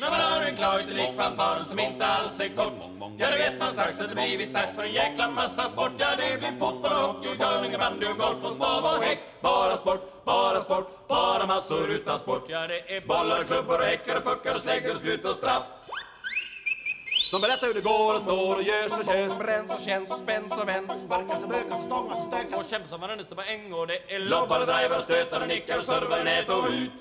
När man hör en klojtelik fanfaren som inte alls är kort. Ja, då vet man strax att det blivit dags för en jäkla massa sport. Ja, det blir fotboll och hockey, curling och bandy och golf och stav och häck. Bara sport, bara sport, bara massor utan sport. Ja, det är bollar och klubbor och häckar och puckar och släggor och spjut och straff de berättar hur det går och står och görs och körs Bränns och känns och spänns och vänds Sparkas och bökas och stångas och stökas Och kämpas om varandra på äng och det är lobbar och driver och stötar och nickar och servar i nät och ut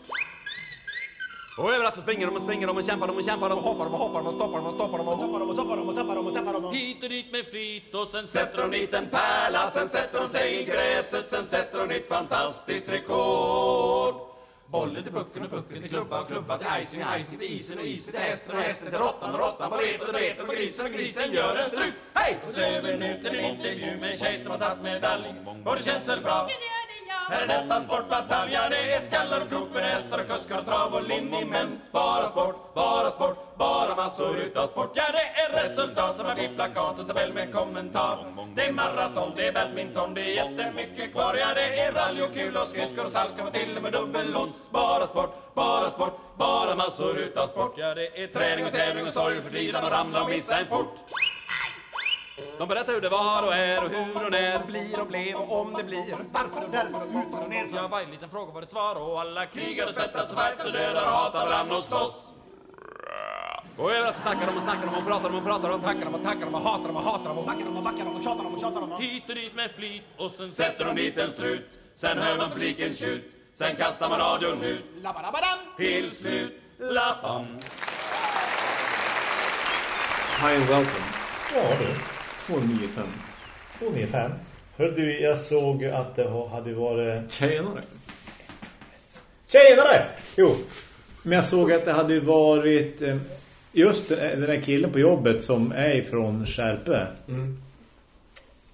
och överallt så springer de och springer de och kämpar de och kämpar de och hoppar de och hoppar de och stoppar de och stoppar de och tappar de och tappar de och tappar de och tappar de och Hit och dit med flit och sen sätter de dit en pärla Sen sätter de sig i gräset Sen sätter de dit fantastiskt rekord Bollen till pucken och pucken till klubba och klubba till icing och icing till isen och isen till hästen och hästen till råttan och råttan på repet och repet på grisen och grisen gör en strut. Hej! Och så över nu till en intervju med en tjej som har tagit medalj. Och det känns väl bra? Här är nästa sportbatalj, ja det är skallar och krok med hästar och kuskar och trav och liniment. Bara sport, bara sport, bara massor utav sport. Ja det är resultat som har blivit plakat och tabell med kommentar. Det är maraton, det är badminton, det är jättemycket kvar. Ja det är rally och kul och skridskor och salka och till och med dubbellots. Bara sport, bara sport, bara massor utav sport. Ja det är träning och tävling och sorg och förtvivlan och ramla och missa en port. De berättar hur det var och är och hur och när det blir och blev och om det blir. Varför och därför och utför och nerför. Ja, varje liten fråga får ett svar och alla krigar och svettas och fights och dödar och hatar varandra och slåss. Och överallt snackar de och snackar de och pratar de och pratar de och tackar de och tackar de och hatar de och hatar de och backar de och backar de och tjatar de och tjatar de och hit och dit med flit och sen sätter de dit en strut. Sen hör man publiken tjut. Sen kastar man radion ut. Labbadabadam! Till slut. Lappam. Hi and welcome. Ja du, 295. 295. Hör du, jag såg att det hade varit... Tjenare. Tjenare! Jo, men jag såg att det hade varit eh, just den där killen på jobbet som är från Skärpe. Mm.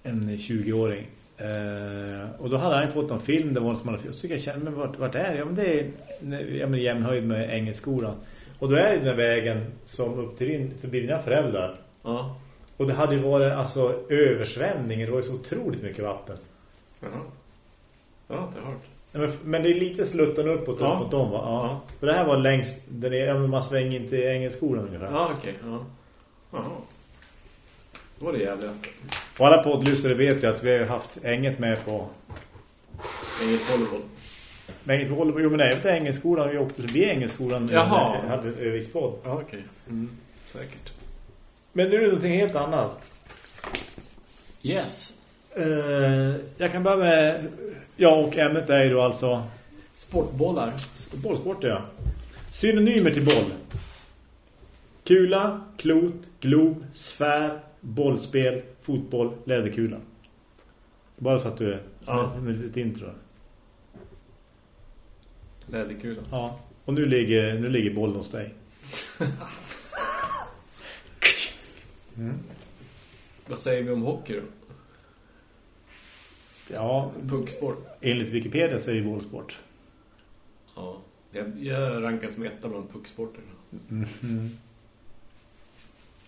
En 20-åring. Eh, och då hade han fått en film där var som hade så jag kände, men vart, vart är det? Ja, men det är ja, men jämnhöjd med Engelskolan. Och då är det den här vägen som upp till din, förbi dina föräldrar. Ja. Och det hade ju varit alltså översvämning. Det var ju så otroligt mycket vatten. Jaha. Ja, det har hört. Men, men det är lite sluttan uppåt Ja. uppåt dem va? Ja. Ja. För det här var längst där nere. Man svänger inte i Engelskolan ungefär. Ja, okej. Ja. Jaha. Det var det jävligaste. Och alla poddlyssnare vet ju att vi har haft Änget med på Inget volleyboll. Inte håller Jo men nej, inte Engelskolan. Vi åkte förbi Engelskolan. Jaha. vi hade överviktspodd. Ja, okej. Mm. Säkert. Men nu är det någonting helt annat. Yes. Eh, jag kan börja med... Ja, och ämnet är ju då alltså... Sportbollar. Bollsport, ja. Synonymer till boll. Kula, klot, glob, sfär, bollspel, fotboll, läderkula. Bara så att du... Ja. Med, med lite intro. Läderkula. Ja. Och nu ligger, nu ligger bollen hos dig. Vad säger vi om hockey då? Ja, Pucksport. enligt Wikipedia så är det bollsport. Ja. Jag, jag rankar som etta bland pucksporter.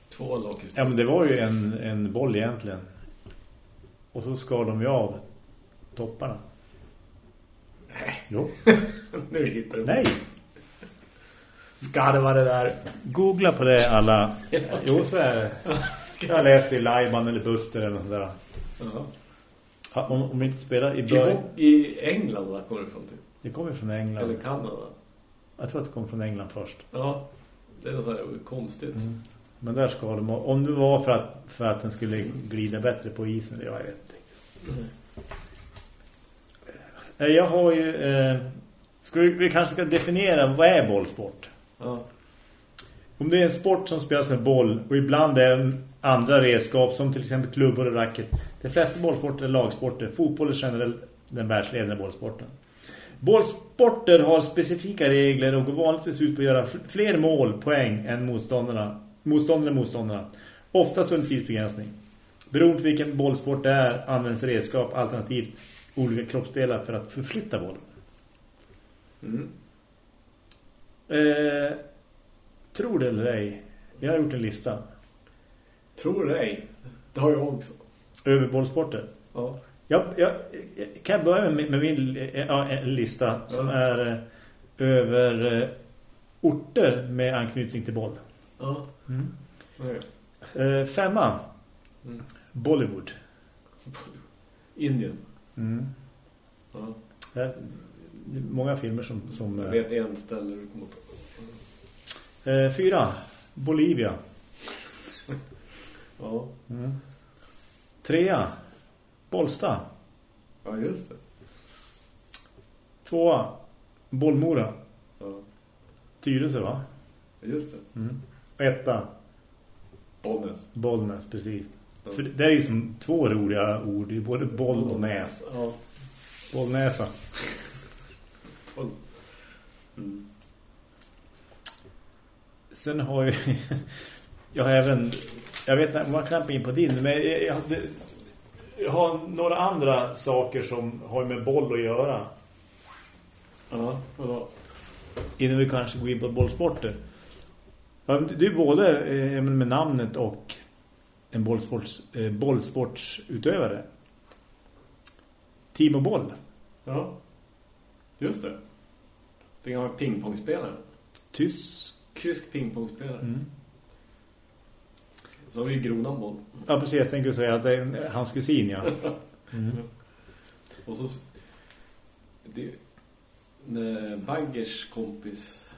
Två lakisport. Ja, men det var ju en, en boll egentligen. Och så skar de ju av topparna. Nej. Jo. nu hittar du. Nej. Ska det där? Googla på det alla. Jo, så är det. Jag har läst i Lajban eller Buster eller något sådär. Ja. Om, om vi inte spelar i början. I England vad kommer det ifrån till? Det kommer från England. Eller Kanada? Jag tror att det kom från England först. Ja, det är så här konstigt. Mm. Men där ska de... Om det var för att, för att den skulle glida bättre på isen, det jag vet inte. Mm. Eh, Jag har ju... Eh, ska vi, vi kanske ska definiera vad är bollsport? Ja. Om det är en sport som spelas med boll och ibland även andra redskap som till exempel klubbor och racket. De flesta bollsporter är lagsporter. Fotboll är generellt den världsledande bollsporten. Bollsporter har specifika regler och går vanligtvis ut på att göra fler mål, poäng än motståndarna. Motståndare motståndarna. Oftast under tidsbegränsning. Beroende på vilken bollsport det är används redskap alternativt olika kroppsdelar för att förflytta bollen. Mm. Eh, tror det eller ej. Jag har gjort en lista. Tror det ej. Det har jag också. Överbollsporter. Ja. Jag, jag, jag kan börja med, med min en lista som Ja. är eh, över orter med anknytning till boll. Ja. Mm. Femma. Mm. Bollywood. Indien. Mm. Ja. Många filmer som... som Jag eh, vet en ställe du kommer att... eh, fyra. Bolivia. Ja. Mm. Trea. Bollsta. Ja, just det. Tvåa. Bollmora. Ja. Tyresö va? Just det. Mm. Etta. Bollnäs. Bollnäs, precis. Ja. För det är ju som två roliga ord. Det är både boll och näs. Ja. Bollnäsa. Boll. Mm. Sen har ju... jag har även... Jag vet inte man knappar in på din. Men jag, jag, jag har några andra saker som har med boll att göra. Ja, vadå? Innan vi kanske går in på bollsporter. Ja, Det är både eh, med namnet och en bollsports, eh, bollsportsutövare. Timo Boll. Ja. Just det. Den gamla pingpongspelaren. Tysk. Tysk pingpongspelare. Mm. Så har vi ju Grodan boll. Ja, precis. Jag tänkte säga att det är hans kusin, ja. Mm. Och så... Det, Baggers kompis...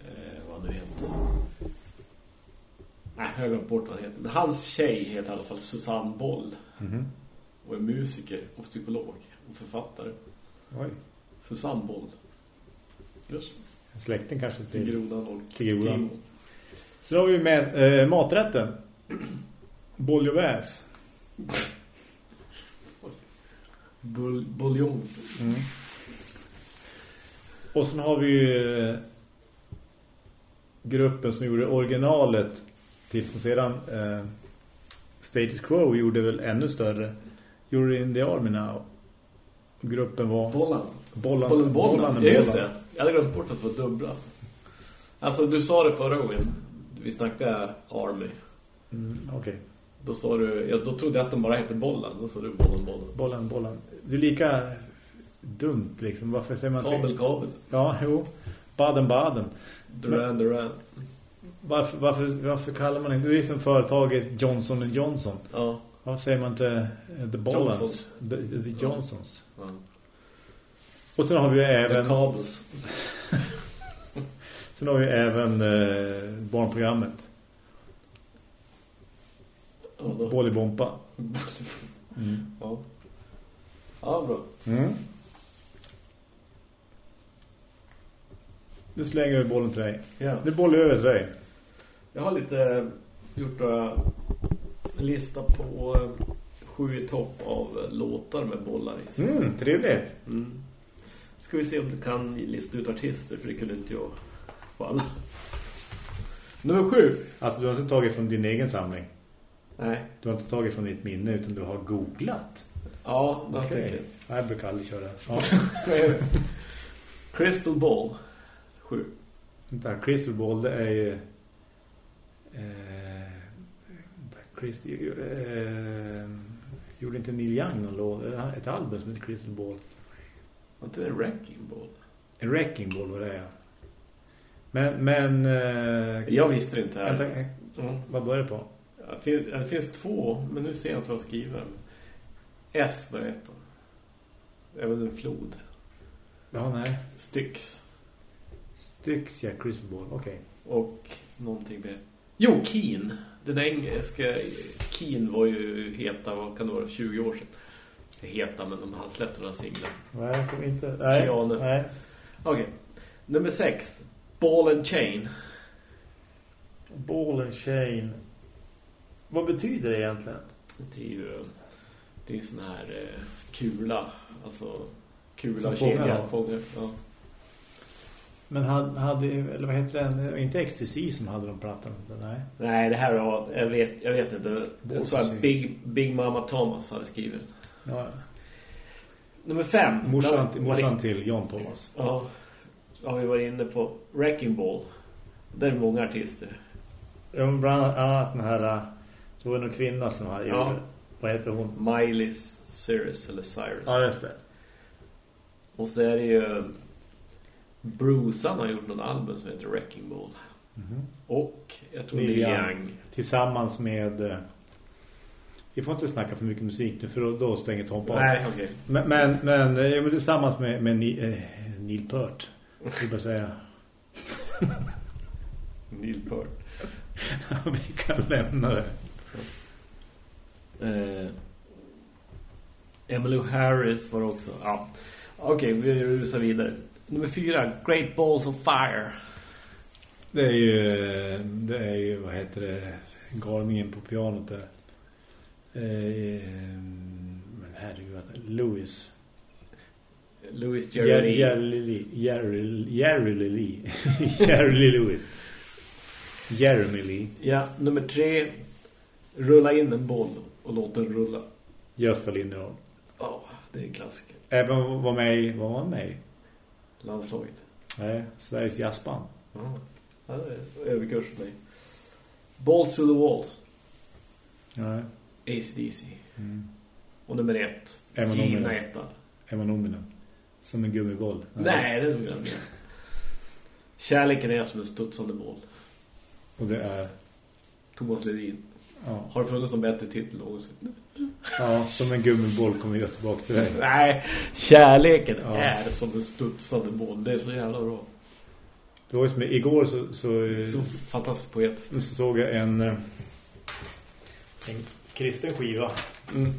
Eh, vad nu heter. Nej, jag har glömt bort vad han heter. Men hans tjej heter i alla fall Susanne Boll. Mhm. Och är musiker och psykolog och författare. Oj. Susanne Boll. Just Släkten kanske till till... Grodan och till Grodan. Timo. Så har vi med eh, maträtten. Boljoväs. Bull, buljong. Mm. Och sen har vi ju eh, gruppen som gjorde originalet till som sedan eh, Status Quo gjorde väl ännu större. Gjorde in the Army Now. Gruppen var Bollan. Bollan, Bollen, bollen. and Ja, just det. Jag hade glömt bort att det var dubbla. Alltså, du sa det förra gången. Vi snackade Army. Mm, Okej. Då sa du... Ja, då trodde jag att de bara hette Bollen. Då sa du Bollen, Bollen. Bollan, bollan. Det är lika dumt liksom. Varför säger man Kabel, kabel. Ja, jo. Baden, baden. Duran, Duran. Varför, varför, varför kallar man. Det är som företaget Johnson Johnson. Ja. Varför säger man inte eh, The? Johnsons. The, the Johnsons. ja. Och sen har vi The även... Kabels. Sen har vi även eh, barnprogrammet. Ja, då. Boll i bompa. Mm. Ja. Ja, bra. Mm. Nu slänger vi bollen till dig. Ja. Nu bollar över till dig. Jag har lite gjort uh, en lista på uh, sju topp av uh, låtar med bollar i. Mm, trevligt. Mm. Ska vi se om du kan lista ut artister, för det kunde inte jag på alla. Nummer sju. Alltså du har inte tagit från din egen samling. Nej. Du har inte tagit från ditt minne utan du har googlat. Ja, några Okej. stycken. Jag brukar aldrig köra. Ja. Crystal Ball. Sju. Vänta, Crystal Ball det är ju... Eh, vänta, Crystal, eh, gjorde inte Neil Young någon låt? Ett album som heter Crystal Ball. Var inte det Wrecking Ball? En Wrecking Ball var det, ja. Men, men... Eh, Jag visste det inte här. vänta, Mm. vad börjar det på? Det finns, det finns två, men nu ser jag inte vad jag skriver. S var ett på. Även en flod. Ja, nej. Styx. Styx, ja, Ball, okej. Och någonting mer. Jo, Keen. Den engelska Keen var ju heta, vad kan det vara, 20 år sedan. Heta, men de hade släppt några singlar. Nej, jag kommer inte... Nej, Keanu. nej. Okej. Nummer sex. Ball and Chain. Ball and chain. Vad betyder det egentligen? Det är ju det är en sån här eh, kula. Alltså kula Som och fångar kedja. då? Fångar, ja. Men hade, hade eller vad heter den? Inte Ecstasy som hade de plattan, utan nej. Nej, det här var, jag vet, jag vet inte. Jag tror att Big, Big Mama Thomas hade skrivit. Ja. Nummer fem. Morsan, Där- morsan till John Thomas. Ja, har vi varit inne på Wrecking Ball. Där är många artister. Ja, bland annat den här... Det var en kvinna som hade Ja. gjort Vad heter hon? Miley Cyrus eller Cyrus. Ja, just det. Och så är det ju Bruce han har gjort någon album som heter Wrecking Ball. Mhm. Och jag tror Neil Young. Young. Tillsammans med... eh, Vi får inte snacka för mycket musik nu för då, då stänger Tom av. Nej, okej. Men, men, men, eh, ja, men tillsammans med, med Ni, eh, Neil Peart. Jag vill bara säga. Neil Peart. Vi kan lämna det. Eh, Emily Harris var också. Ja. Okej, vi rusar vidare. Nummer fyra, Great Balls of Fire. Det är ju, det är ju vad heter det, galningen på pianot där. Eh, men herregud, Louis. Louis Jerry Jerry. Jerry. Jerry Jerry Lewis. Jeremy Lee. Ja, nummer tre. Rulla in en boll och låt den rulla. Gösta Linderholm. Ja, det är en klassiker. Även var med i, vad var med i? Landslaget. Nej, Sveriges jazzband. Ja, ja överkurs för mig. Balls to the walls. Nej. ACDC. Mm. Och nummer ett. Emma Givna Nominen. etta. Emma Nominen. Som en gummiboll. Nej, det är nog med. Kärleken är som en studsande boll. Och det är... Thomas Ledin. Ja, Har det funnits någon bättre titel någonsin? ja som en gummiboll kommer jag tillbaka till dig. Nej, kärleken Ja. är som en studsande boll. Det är så jävla bra. Det var ju som igår så, så, Så fantastiskt poetiskt. så såg jag en, eh, en kristen skiva Mm.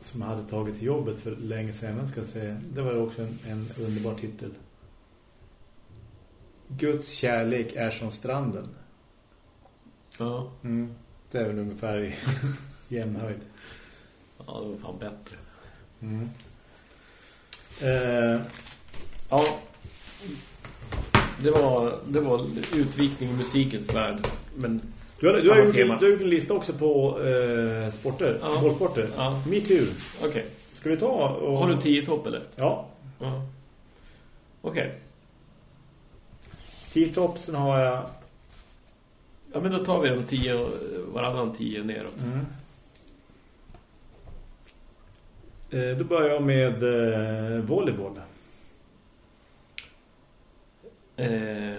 som hade tagit till jobbet för länge sedan. Ska jag säga. Det var också en, en underbar titel. Guds kärlek är som stranden. Ja. Mm. Det är väl ungefär i jämn höjd. ja, det var fan bättre. Mm. Eh, Ja. Det var, det var utvikning i musikens värld. Men du, har, du, har gjort, tema. du har gjort en lista också på eh, sporter. Ja. Bollsporter. Ja. Me too. okej. Ska vi ta och... Har du tio topp eller? Ja. Ja. Okej. Tio topp, sen har jag... Ja, men då tar vi de tio och varannan tio neråt. Mm. Eh, då börjar jag med eh, volleyboll. Eh,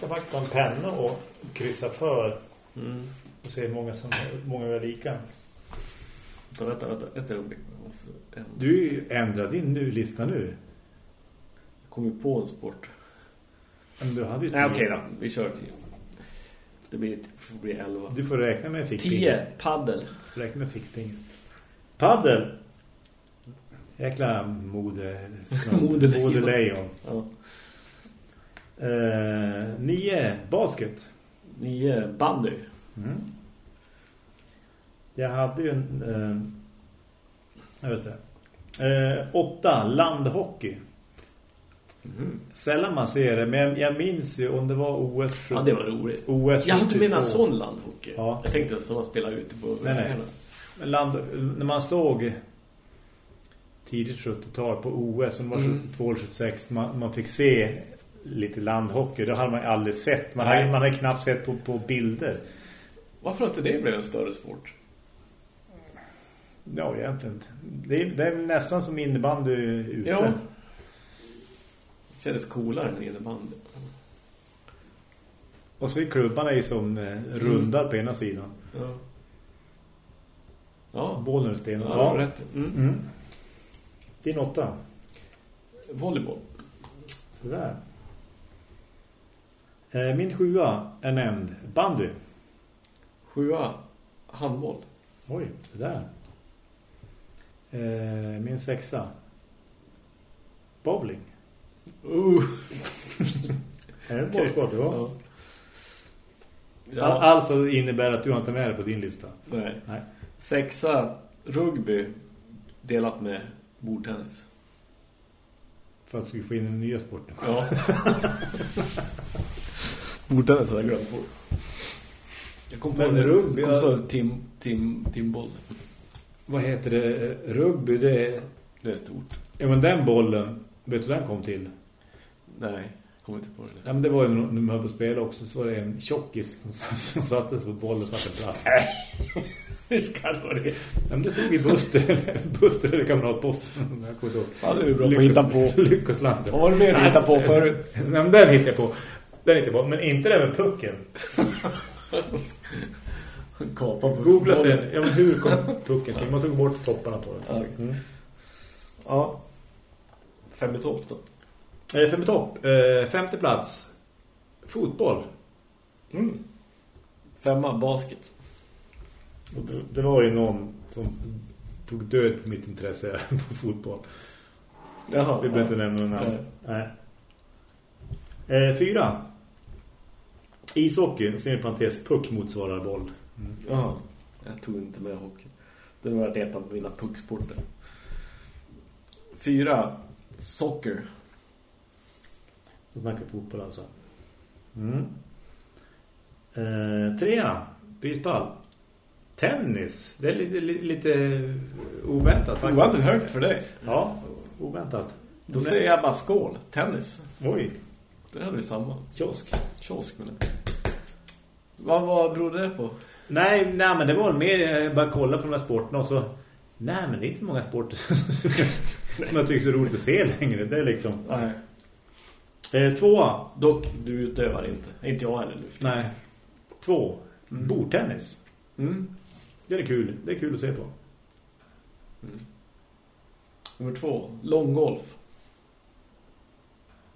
ska faktiskt ha en penna och kryssa för mm. och se hur många som många är lika. Vänta, vänta, vänta. Ett ögonblick. Ändra. Du är ju ändrat din nu lista nu. Jag kom ju på en sport. Men du hade ju Nej, okej då. Vi kör tio. Det blir, det blir elva. Du får räkna med fickfinger. Tio. Paddel. Räkna med fickfinger. Paddel. Jäkla mode. Modelejon. Modelejon. Ja. Eh, nio. Basket. Nio. Bandy. Mm. Jag hade ju en... Eh, jag vet det. Eh, åtta. Landhockey. Mm. Sällan man ser det, men jag minns ju om det var OS 70, Ja, det var roligt. OS Ja, du 72. menar sån landhockey? Ja. Jag tänkte som man spelar ute på Nej, nej. Land, när man såg tidigt 70-tal på OS, som var Mm. 72 eller 76, man, man fick se lite landhockey. Det hade man aldrig sett. Man, Nej. hade, man hade knappt sett på, på bilder. Varför inte det blev en större sport? Ja, egentligen. Det är, det är nästan som innebandy ute. Ja. Det kändes coolare än innebandy. Och så är klubbarna ju som eh, rundar på ena sidan. Ja. Ja, Bollen är sten. ja, ja. rätt. Mm. Mm. Din åtta. Volleyboll. Sådär. Eh, min sjua är nämnd bandy. Sjua. Handboll. Oj, sådär. Eh, min sexa. Bowling. Uh. Är det en bollsport? Ja. Ja. Ja. alltså innebär att du inte med det på din lista. Nej. Nej. Sexa. Rugby. Delat med bordtennis. För att du ska få in en nya sport. Ja. bordtennis hade jag glömt på. Jag kom på Men rugby, Kom så tim, tim, timboll. Vad heter det? Rugby, det är... Det är stort. Ja, men den bollen, vet du den kom till? Nej. Kommer inte på det. Ja, men det var ju när de höll på att spela också så var det en tjockis som, som sattes på bollen som hade plats. Hur ska det vara det? Ja, men det stod i Buster, Buster eller kamratposten. Jag kommer inte ihåg. Ja, det är bra på att hitta på. Lyckoslanten. Vad var det mer du hittade på förut? Nej, men den hittade jag på. Den hittade jag på. Men inte det med pucken. Kapa på Googla sen. Ja, men hur kom pucken till? Man tog bort topparna på den. Ja. Mm. Ja. Fem i topp då. Eh, fem i topp. Eh, femte plats. Fotboll. Mm. Femma, basket. Och det, det var ju någon som tog död på mitt intresse på fotboll. Jaha. Vi behöver inte nämna någon namn. Nej. Eh, fyra. Ishockey. Sen är parentes. Puck motsvarar boll. Jaha. Jag tog inte med hockey. Det var ett av mina pucksporter. Fyra. Soccer. Som snackar fotboll alltså. Mm. Eh, trea. Bysball. Tennis. Det är lite, lite, lite oväntat faktiskt. Oväntat högt för dig. Ja, oväntat. Då säger jag bara skål. Tennis. Oj, Det hade vi samma. kiosk. Kiosk med det. Vad var beror det på? Nej, nej, men det var mer jag bara kolla på de här sporterna och så... Nej, men det är inte många sporter som jag tycker är så roligt att se längre. Det är liksom... Nej. Eh, tvåa. Dock, du utövar inte. Inte jag heller nu. Nej. Två. Mm. Bordtennis. Mm. Det är kul. Det är kul att se på. Nummer två. Långgolf.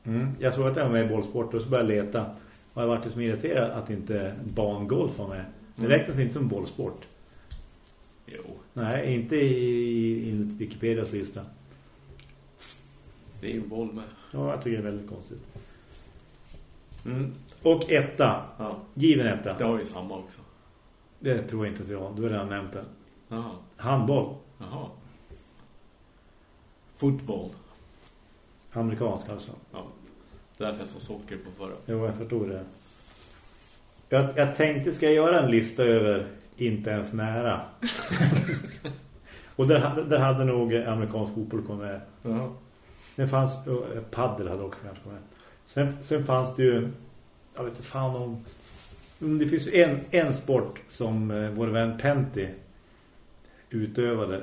Mm. Jag såg att jag var med i bollsport och så började jag leta. Och jag varit så irriterad att inte bangolf var med. Det Mm. räknas inte som bollsport. Jo. Nej, inte i, i Wikipedias lista. Det är ju boll med. Ja, jag tycker det är väldigt konstigt. Mm. Och etta. Ja. Given etta. Det har vi samma också. Det tror jag inte att jag har. Du har redan nämnt det. Jaha. Handboll. Jaha. Fotboll. Amerikansk alltså. Ja. Därför jag sa socker på förra. Jo, jag förstår det. Jag, jag tänkte, ska jag göra en lista över inte ens nära? och där, där hade nog amerikansk fotboll kommit med. Jaha. Det fanns, och eh, paddel hade också kanske kommit med. Sen, sen fanns det ju, jag vet inte fan om, om det finns ju en, en sport som eh, vår vän Penty utövade.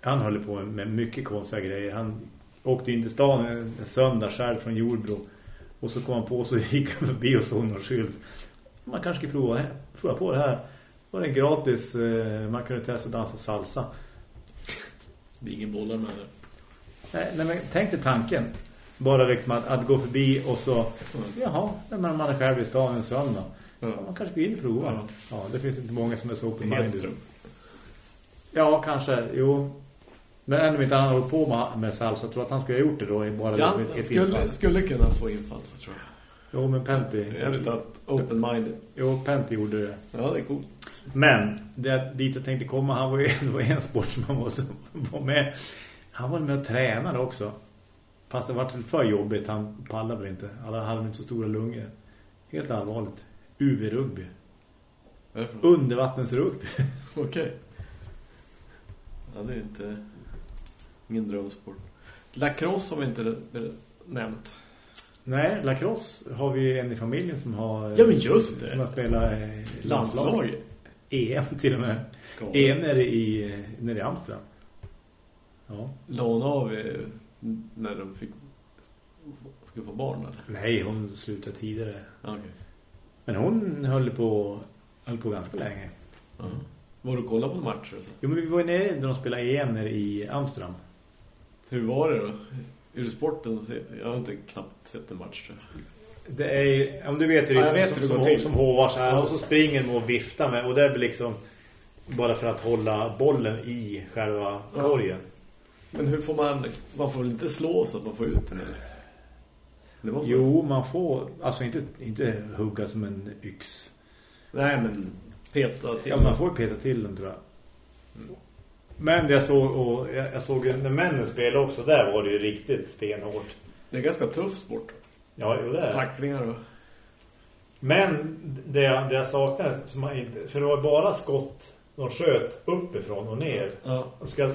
Han höll på med mycket konstiga grejer. Han åkte in till stan en söndag själv från Jordbro. Och så kom han på så gick han förbi och såg någon skylt. Man kanske ska prova, prova på det här. Och det gratis, eh, man kunde testa att dansa salsa. Det är ingen bollar med det. Nej, nej, men tänk dig tanken. Bara liksom att, att gå förbi och så... Jaha, nej, men man är själv i stan en söndag. Ja, man kanske vill prova. Ja. Ja. det finns inte många som är så open-minded. Ja, kanske. Jo. Men ändå inte han har hållit på med, med salsa. Jag tror att han skulle ha gjort det då bara Ja, ett, ett skulle, infall. skulle kunna få infall så tror jag. Jo, men Penty... Lite open-minded. Jo, Penty gjorde det. Ja, det är coolt. Men det, dit jag tänkte komma, han var ju var en sport som han måste vara med. Han var med och tränade också. Fast det var för jobbigt, han pallade väl inte. Alla hade inte så stora lungor. Helt allvarligt. UV-rugby. Undervattensrugby. Okej. Ja, det är inte... Ingen drömsport. Lacrosse har vi inte nämnt. Nej, lacrosse har vi en i familjen som har... Ja, men just det. Som har spelat eh, landslag. Landslag. EM till och med. Galet. EM nere i, nere i Amsterdam. Ja. Låna av eh, när de fick skulle få barn eller? Nej, hon slutade tidigare. Ja, Okej. Men hon höll på, höll på ganska länge. Ja. Var du kolla på en match? Alltså? Jo, men vi var ju nere när de spelade EM nere i Amsterdam. Hur var det då? Ur sporten? Jag har inte knappt sett en match tror jag. Det är, om du vet hur det Ja, är jag som, vet som, som, som hovar så här. Och så springer de och viftar med. Och det är väl liksom bara för att hålla bollen i själva Ja. korgen. Men hur får man... Man får inte slå så att man får ut den eller? Man- Jo, man får alltså inte, inte hugga som en yx. Nej, men peta till. Ja, man får peta till den tror jag. Men jag såg, och jag, jag såg när männen spelade också, där var det ju riktigt stenhårt. Det är ganska tuff sport. Ja, jo, det är. Tacklingar och... Men det jag, det jag saknade, som man inte, för det var bara skott de sköt uppifrån och ner. Ja. De ska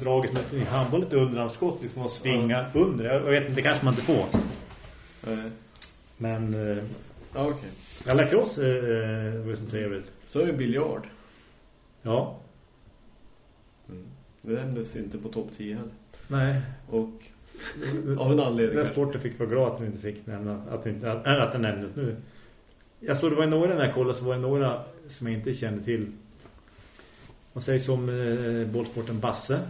dragit med i handbollet underarmsskott liksom och svinga under. Jag vet inte, det kanske man inte får. Eh, Men eh, Ja, okej. ja, lacrosse eh, var ju så trevligt. Så är det biljard. Ja, Det nämndes inte på topp 10 heller. nej. Och av en anledning. Den sporten fick vara glad att den inte fick nämna att, inte, att, att den nämndes nu. Jag tror det var några när jag kollade så var det några som jag inte kände till. Man säger som eh, bollsporten Basse.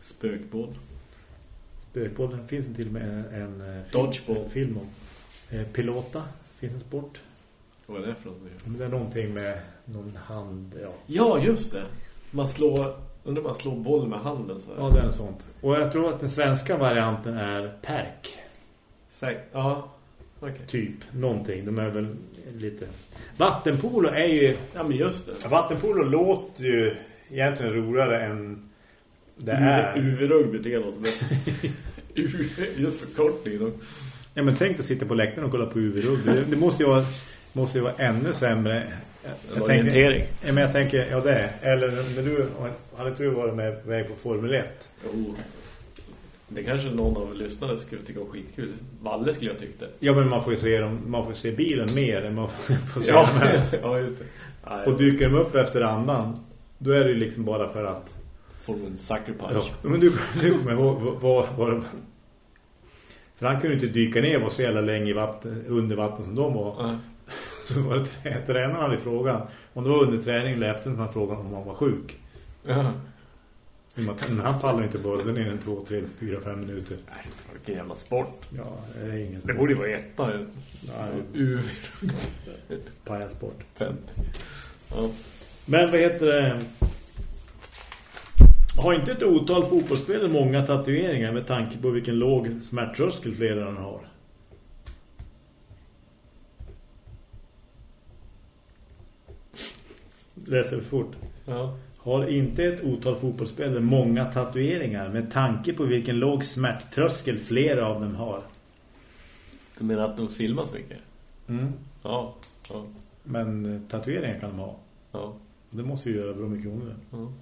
Spökboll. Spökbollen finns det till och med en, en, eh, Dodgeball. en film om. Eh, pilota finns en sport. Vad är det för något? Det är någonting med någon hand. Ja, Ja, just det. Man slår... Undrar man slår boll med handen så här. ja det är något sånt. Och jag tror att den svenska varianten är perk. Säk- Ja, okej. Typ, någonting. De är väl lite... Vattenpolo är ju... Ja, men just det. Vattenpolo låter ju egentligen roligare än det är. UV-rugby tycker jag låter bäst. UV, just förkortningen. då. Ja, men tänk att sitta på läktaren och kolla på UV-rugby. Det, det måste ju vara, måste ju vara ännu sämre. Jag orientering. ja, men jag tänker, ja det är. Eller när du, hade du varit med väg på Formel 1? Jo. Det kanske någon av lyssnarna skulle tycka var skitkul. Valle skulle jag tyckte. Ja, men man får ju se, dem, man får se bilen mer än man får se Ja, dem ja just det. Nej, Och dyker de upp efter andan, då är det ju liksom bara för att de en sucker Ja, punch. men du, du kommer ihåg vad, vad, För han kunde inte dyka ner och så jävla länge i vatten, under vatten som de var. Ja. Så var det trä- tränaren hade frågan. Om det var under träning eller efter man frågade om han var sjuk. Ja. Men han pallar inte bara ner en två, tre, fyra, fem minuter. Nej, vilken jävla sport. Ja, det är ingen Det borde ju vara etta. UV pajasport. 50. Ja. Men vad heter det? Har inte ett otal fotbollsspelare många tatueringar med tanke på vilken låg smärttröskel flera har? Läser fort. ja. Har inte ett otal fotbollsspelare många tatueringar med tanke på vilken låg smärttröskel flera av dem har? Du menar att de filmas mycket? Mm. Ja. Ja. Men eh, tatueringar kan de ha. Ja. Det måste ju göra bra mycket ondare. ja.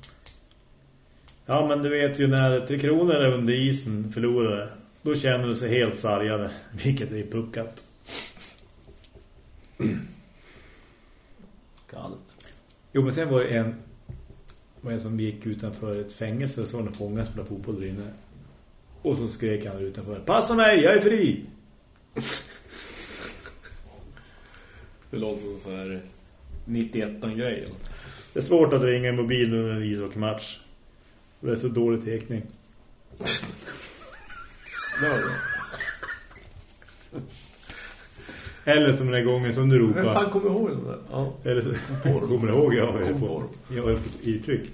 Ja, men du vet ju när Tre Kronor är under isen förlorade, då känner du sig helt sargade, vilket är puckat. Galet. Jo, men sen var det en, var en som gick utanför ett fängelse och så när fångar spelade fotboll där inne. Och så skrek han utanför, passa mig, jag är fri! Det låter som så här 91-grej. Det är svårt att ringa en mobil under en ishockeymatch. Det är så dålig tekning. Det var det. Eller som den här gången som du Vem ropar. fan kommer ihåg den där? Ja. Eller så, kommer du ihåg? Jag har ju jag har ju på i tryck.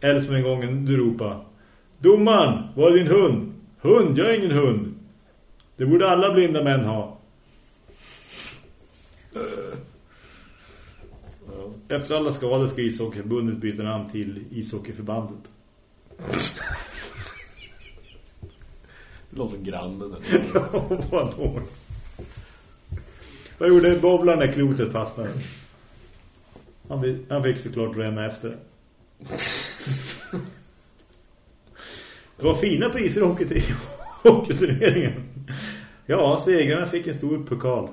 Eller som en gång du ropar. Domaren, var är din hund? Hund, jag är ingen hund. Det borde alla blinda män ha. Ja. Efter alla skador ska ishockeyförbundet byta namn till ishockeyförbandet. Det låter som grannen. eller? Vadå? Vad gjorde Bobblan när klotet fastnade? Han fick, han fick såklart ränna efter det. Var fina priser i hockey- hockeyturneringen. Ja, segrarna fick en stor pokal.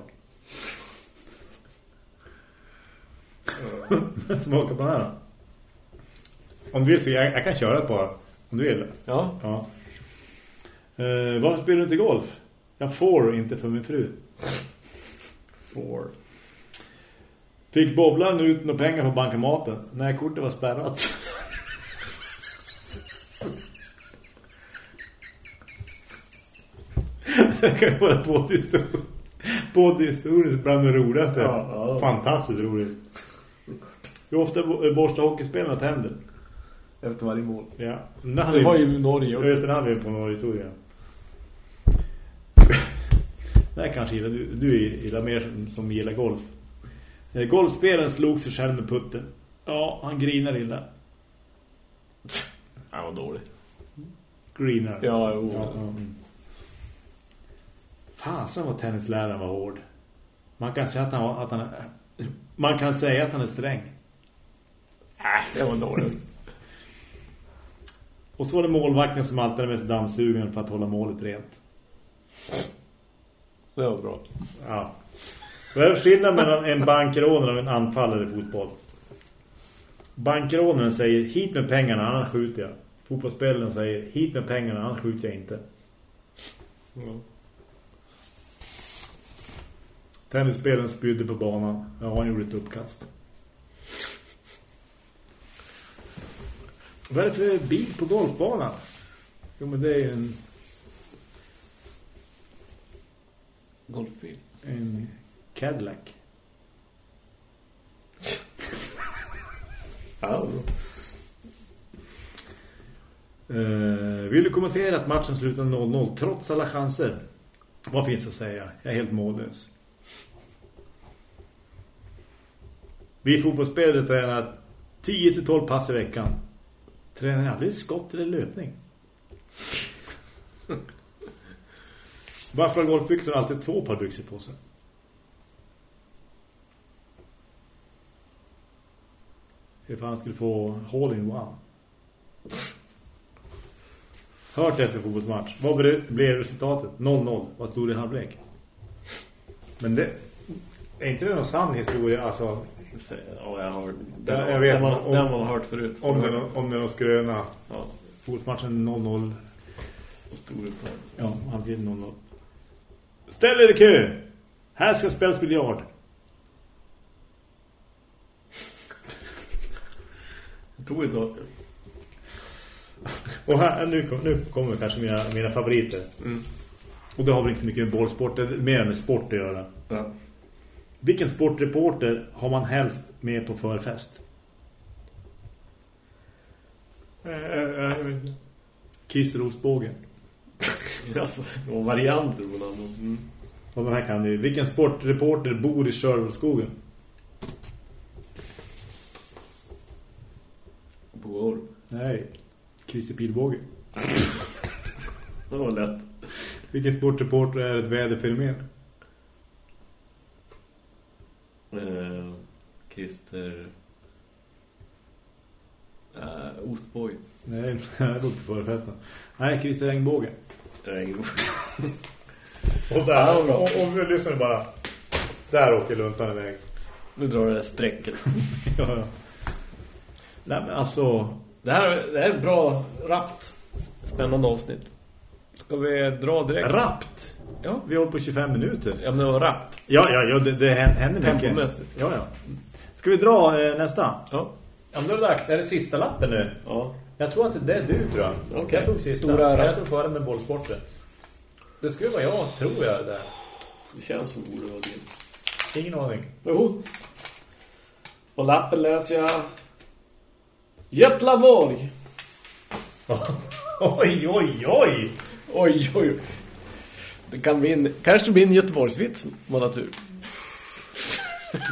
Smaka på den här. Om du vill så jag, jag kan köra ett par. Om du vill. Ja. Ja. Eh, varför spelar du inte golf? Jag får inte för min fru. Four. Fick bovlaren ut några pengar på bankomaten när kortet var spärrat. Det kan ju vara poddhistorien. Poddhistorien bland det roligaste. Ja, ja. Fantastiskt roligt. Hur ofta bo- borstar hockeyspelarna tänder? Efter varje mål. Ja. Det var ju Norge Jag också. vet den hade vi på några här kanske gillar du, du gillar mer som, som gillar golf. Eh, Golfspelaren slog sig själv med putten. Ja, han grinar illa. Han var dålig. Grinar. Ja, jo. Ja, ja. mm. Fasen vad tennisläraren var hård. Man kan säga att han, var- att han man kan säga att han är sträng. Äh, det var dåligt. Och så var det målvakten som alltid är mest dammsugen för att hålla målet rent. Det var bra. Ja. Vad är skillnaden mellan en bankrånare och en anfallare i fotboll? Bankrånaren säger hit med pengarna, annars skjuter jag. Fotbollsspelaren säger hit med pengarna, annars skjuter jag inte. Ja. Tennisspelaren spydde på banan. Ja, han gjorde ett uppkast. Vad är det för bil på golfbanan? Jo, men det är en, Golfbil. en Cadillac. Ja, Uh, vill du kommentera att matchen slutade 0-0 trots alla chanser? Vad finns att säga? Jag är helt mållös. Vi fotbollsspelare tränar 10-12 pass i veckan. Tränar aldrig skott eller löpning. Varför har golfbyxor alltid två par byxor på sig? Ifall han skulle få hole in one. Hört efter fotbollsmatch. Vad ble- blev resultatet? 0-0. Vad stod det i halvlek? Men det... Är inte det någon sann historia? Alltså, ja jag har... Ja, jag vet, den, man, om- den man har hört förut. om det om det är någon skröna. Ja, Fotbollsmatchen 0-0. och stor på. Ja, alltid 0-0. Ställ er i kö! Här ska spelas biljard. Det tog tag. Och här, nu, kom- nu kommer kanske mina, mina favoriter. Mm. Och det har väl inte mycket med bollsport, mer med sport att göra. Ja. Vilken sportreporter har man helst med på förfest? Christer Rosbågen. Alltså, och varianter på namn. Mm. Och den här kan du. Vilken sportreporter bor i Sörvelskogen? Boor. Nej, Christer Pilbåge. Det var lätt. Vilken sportreporter är ett väderfenomen? Eh, Christer... Eh, Ostboj. Nej, det låter på förfesten. Nej, Christer Engbåge. Regn. Och där, och, och vi lyssnar bara. Där åker luntan iväg. Nu drar det där strecket. ja, ja. Nej, men alltså... Det här, det här är ett bra, rappt, spännande avsnitt. Ska vi dra direkt? Rappt. Ja. Vi håller på 25 minuter. Ja, men det var rappt. Ja, ja, ja det, det händer mycket. Tempomässigt. Ja, ja. Ska vi dra eh, nästa? Ja. Ja, men det dags. Är det sista lappen nu? Ja. Jag tror att det är du, tror jag. Okej. Jag tog sista. Stora jag tog före med bollsporten. Det skulle vara jag, tror jag, det där. Det känns som borde vara din. Ingen aning. Jo. Och lappen läser jag... Götlaborg. oj, oj, oj! Oj, oj. Det kan bli en, kanske blir en Göteborgsvits på natur.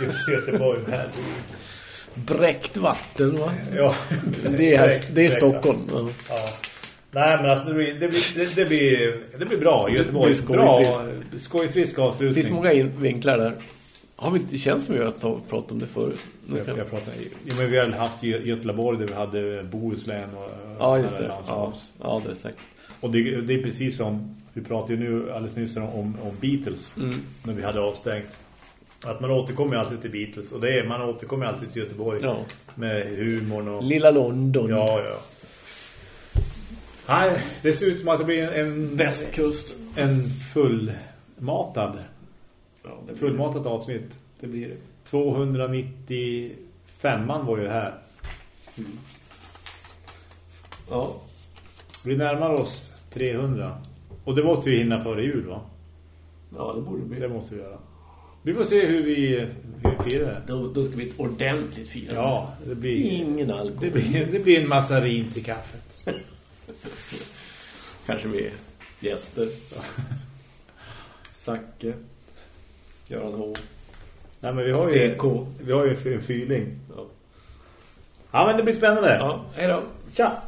Just Göteborg här. Bräckt vatten, va? Ja. Det är, det är Stockholm. Ja. Ja. Nej, men alltså det blir, det blir, det, blir, det blir bra. Göteborg. Det blir skojfrisk. Bra, skojfrisk avslutning. Det finns många in- vinklar där. Har vi, det känns som vi har pratat om det förut. Nu Jag, jag pratar, ja, men vi har haft Gö- Göteborg där vi hade Bohuslän och Ja, just det. Ja, ja det är säkert. Och det, det är precis som vi pratade ju nu alldeles nyss om, om Beatles Mm. när vi hade avstängt. Att man återkommer alltid till Beatles och det är, man återkommer alltid till Göteborg Ja. med humorn och Lilla London. ja, ja. Nej, det ser ut som att det blir en, Västkust. en fullmatad Ja, det fullmatat avsnitt. det blir det. 295an var ju här. Ja. Vi närmar oss 300. Och det måste vi hinna före jul va? ja, det borde bli Det måste vi göra. Vi får se hur vi, hur vi firar det. Då, då ska vi ett ordentligt fira. Ja, det blir, Ingen alkohol. det blir, det blir en massa rin till kaffet. Kanske är gäster. Sacke. Göran H. Nej, men vi har ju, PK. vi har ju en fyling. Ja. Ja, men det blir spännande. ja, hej då. Tja!